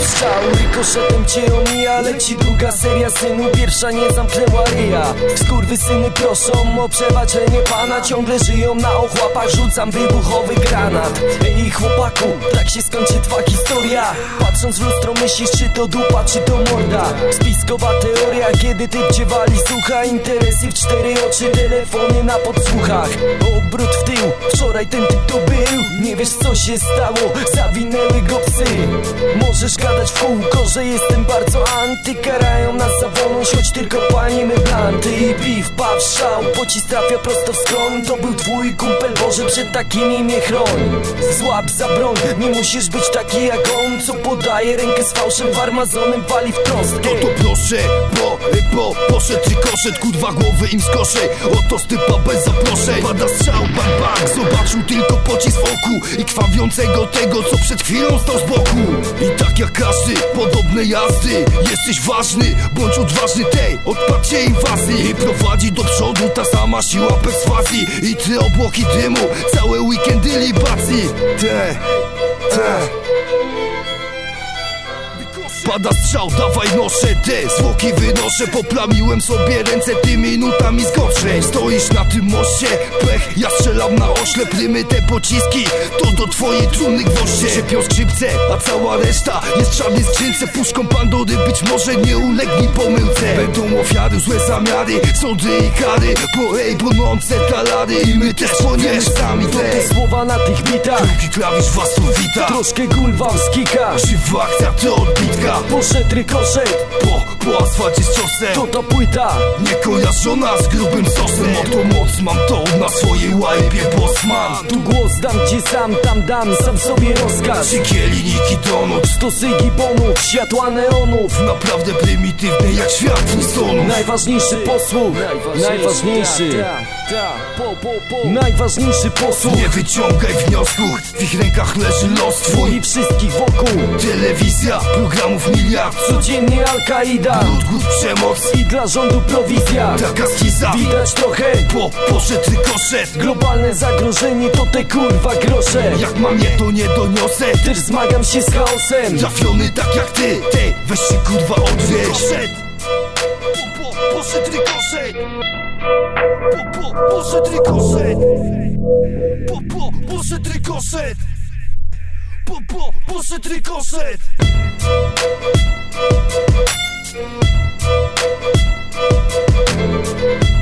strzał Rykoszetem cię omija Leci druga seria synu Pierwsza nie zamknęła ryja. Syny proszą o przebaczenie pana Ciągle żyją na ochłapach Rzucam wybuchowy granat. Ej chłopaku, tak się skończy twa historia. Patrząc w lustro myślisz czy to dupa czy to morda? Spiskowa teoria kiedy typ cię wali Słucha interesy w cztery oczy Telefony na podsłuchach. Obrót w tył, wczoraj ten typ to był. Nie wiesz co się stało, zawinęły go psy. Możesz gadać w kółko, że jestem bardzo anty Karają nas choć tylko palimy blanty I piw, paw, szał, pocisk trafia prosto w skroń. To był twój kumpel, Boże przed takimi mnie chroń. Złap za broń, nie musisz być taki jak on Co podaje rękę z fałszem, farmazonem pali w kostkę. To proszę, bo, bo, poszedł koszet Kurwa głowy im skoszę, oto stypa bez zaproszeń. Pada strzał, bang bang, zobaczył tylko pocisk w oku I krwawiącego tego, co przed chwilą stał z boku. I tak jak każdy, podobne jazdy. Jesteś ważny, bądź odważny tej Odparcie inwazji I prowadzi do przodu ta sama siła perswazji. I ty obłoki dymu, całe weekendy libacji. Te, te Pada strzał, dawaj noszę te Zwłoki wynoszę, poplamiłem sobie ręce tymi minutami zgorszeń Stoisz na tym moście, pech, ja strzelam na ośle Prymy te pociski, to do twojej trumny gwoździe. Szypią skrzypce, a cała reszta jest w czarnej skrzynce. Puszką Pandory, być może nie ulegli pomyłce. Będą ofiary, złe zamiary, sądy i kary Po ej, brunące talary i my też płoniemy sami To te słowa na tych bitach. Drugi klawisz was tu wita. Troszkę gulwa w skikach Żywa akcja to odbitka. Poszedł rykoszet Po, po asfalcie z ciosem. To ta płyta. Niekojarzona z grubym sosem. Oto moc mam to na swojej łajbie Bosman Tu głos dam ci sam, tam dam Sam sobie rozkaz. Szykie linijki donut Stosy gibonów, światła neonów. Naprawdę prymitywne jak świat Najważniejszy posłuch. Najważniejszy Najważniejszy. Posłuch. Nie wyciągaj wniosków W ich rękach leży los twój. I wszystkich wokół. Telewizja, programów miliard Codziennie Al-Kaida. Lud, głód, przemoc. I dla rządu prowizja. Taka skiza Widać trochę. Po, poszedł rykoszet Globalne zagrożenie to te kurwa grosze. Jak mam je to nie doniosę. Też zmagam się z chaosem. Trafiony tak jak ty, ty Weź się kurwa odwieź Poszedł po, po, Poszedł rykoszet po, po, Poszedł rykoszet po, po, Poszedł rykoszet po, po, Poszedł rykoszet Thank